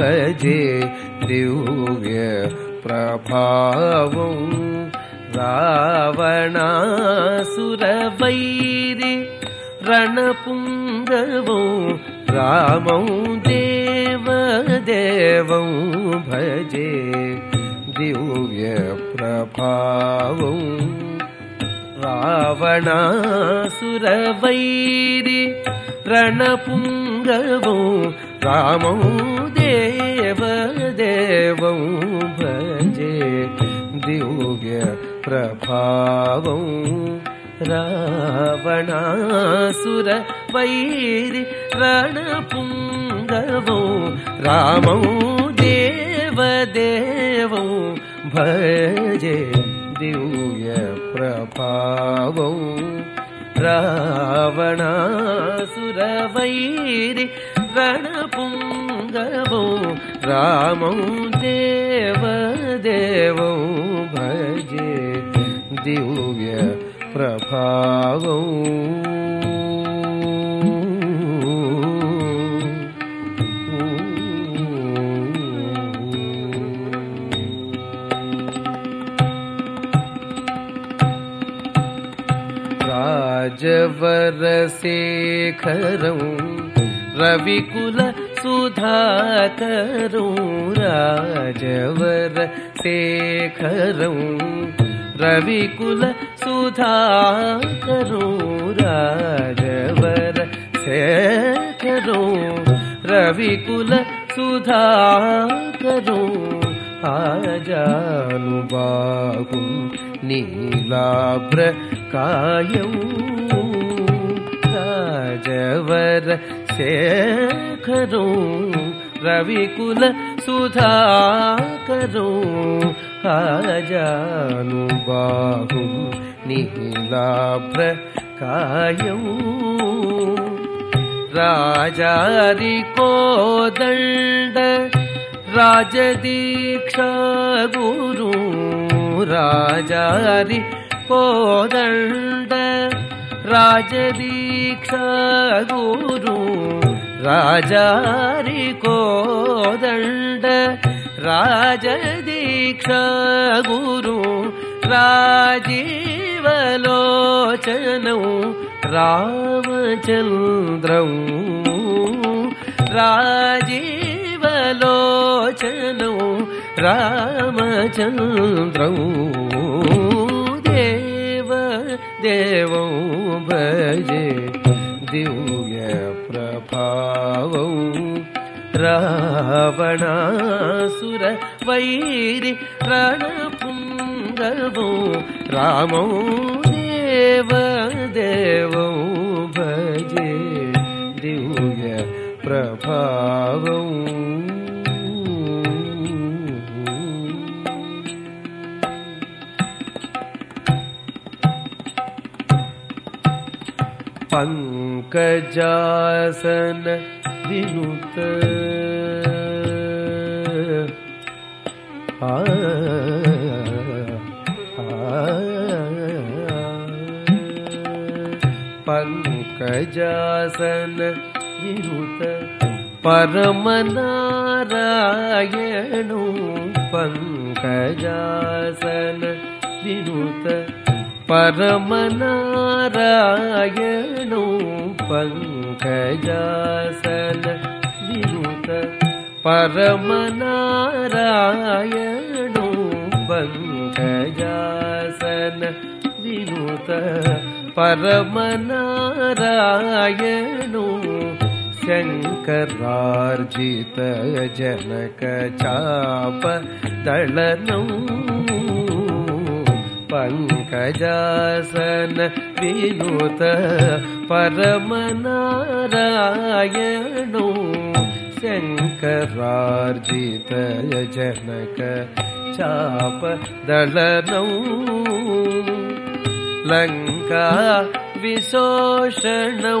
भजे दिव्य रावणासुरवैरि रणपुङ्गवौ रामौ देवदेवौ भजे दिव्य प्रभावौ रावणासुरवैरि रणपुङ्गवौ रामौ देवदेवौ भजे दिव्य प्रभावौ रावणासुरवैरि रणपुङ्गवौ। रामौ देवदेवौ भजे दिव्य प्रभावौ रावणासुरवैरि रणपुङ्गवौ रामौ देवदेवौ भजे दिव्य प्रभावौ। राजवरशेखरौ रविकुल सुधाकरौ राजवरशेखरौ रविकुल सुधाकरौ राजवर शेखरौ। रविकुल सुधाकरौ आजानुबाहु नीलाभ्र कायौ। राजवर आजानुबाहु नीलाभ्र कायौ राजारि कोदण्ड राजदीक्षा गुरु राजारि कोदण्ड राजदीक्षा गुरु राजारि कोदण्ड राजदीक्षा गुरु राजीवलोचनौ रामचन्द्रौ राजीवलोचनौ रामचन्द्रौ देव भजे दिव्य प्रभावौ रावणासुर वैरि रणपुङ्गवौ रामौ देव देवौ भजे दिव्य प्रभावौ पङ्कजासन विनुत आ पङ्कजासन विनुत परमनारायणो पङ्कजासन विनुत परमनारायणो पङ्कजासन विनुत परमनारायणो पङ्कजासन विनुत परमनारायणो शङ्करार्जित जनक चाप दळनौ पङ्कजासन विनुत परमनारायणो। शङ्करार्जित जनक चाप दळनौ लङ्का विशोषणौ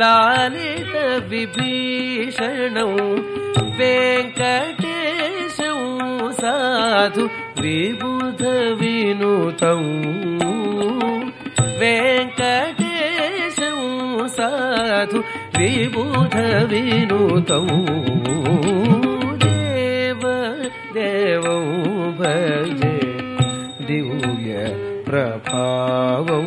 लङ्का विशोषणौ लालित विभीषणौ लङ्का विशोषणौ लालित विभीषणौ वेङ्कटेशौ साधु विबुध विनुतौ वेङ्कटेशौ साधु विबुध विनुतौ देव देवौ भजे दिव्य प्रभावौ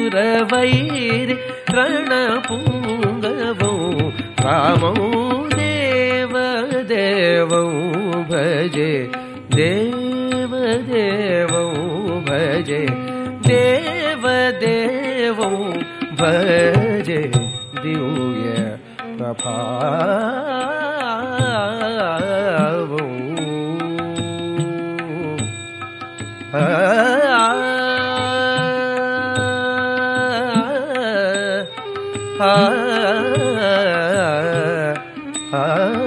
रावणासुरवैरि रणपुङ्गवौ रामौ देव देवौ भजे देव भजे देव देवौ भजे दिव्य प्रभा Ah